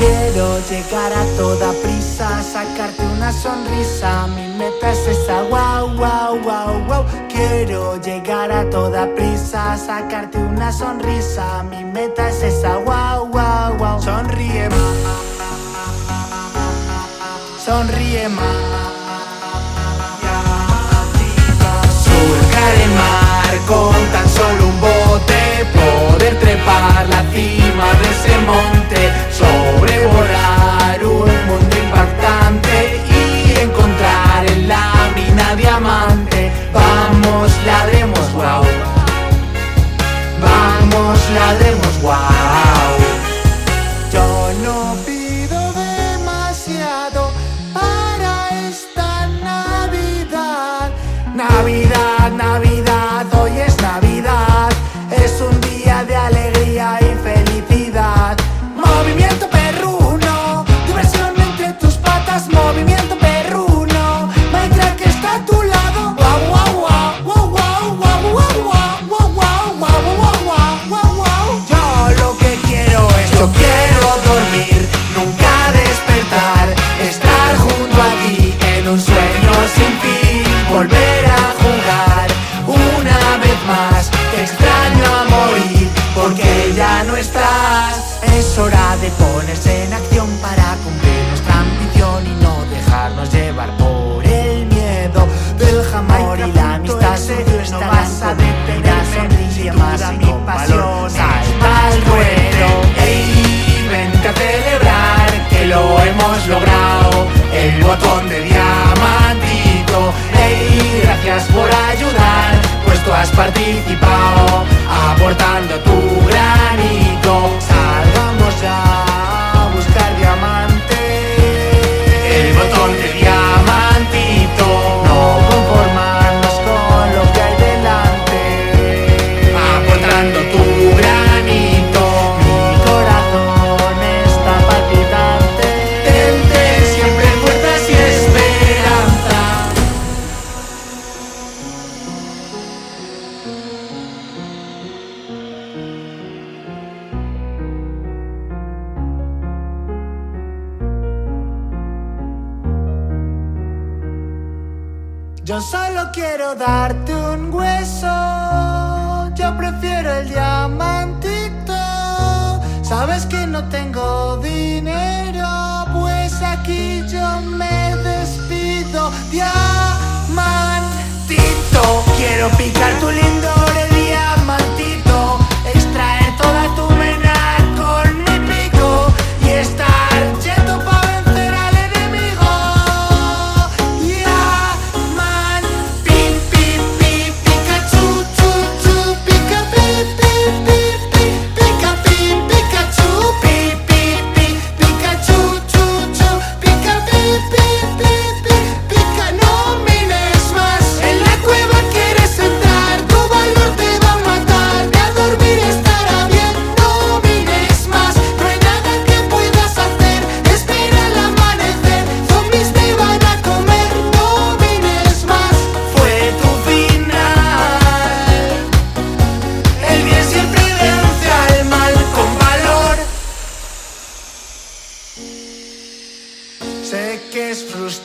Quiero llegar a toda prisa, sacarte una sonrisa. Mi meta es esa, wow, wow, wow, wow. Quiero llegar a toda prisa, sacarte una sonrisa. Mi meta es esa, wow, wow, wow. Sonríe más. Sonríe más. hora de ponerse en acción. Yo solo quiero darte un hueso, yo prefiero el diamantito. Sabes que no tengo dinero, pues aquí yo me despido. Diamantito, quiero picar tu lindo.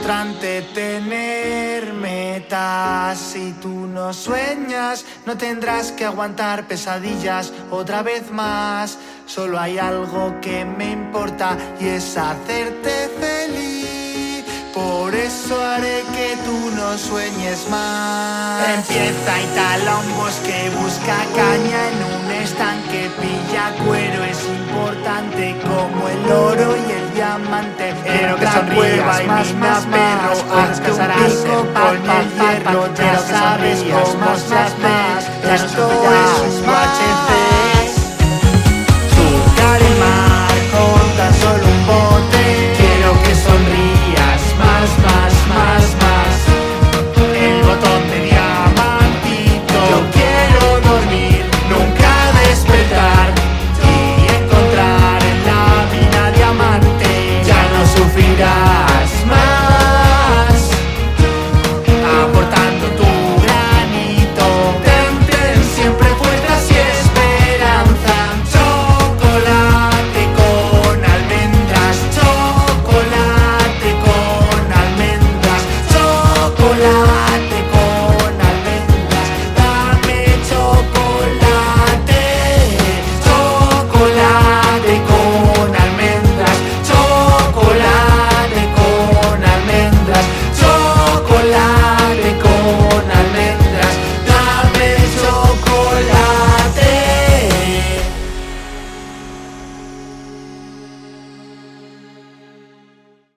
frustrante tenerme metas. Si tú no sueñas, no tendrás que aguantar pesadillas otra vez más. Solo hay algo que me importa y es hacerte feliz. Por eso haré que tú no sueñes más. Empieza y tala un bosque, busca caña en un estanque, pilla cuero. Es importante como el oro sonrías más, más, más, horas casarás con el hierro, ya sabes, cómo más, más, esto es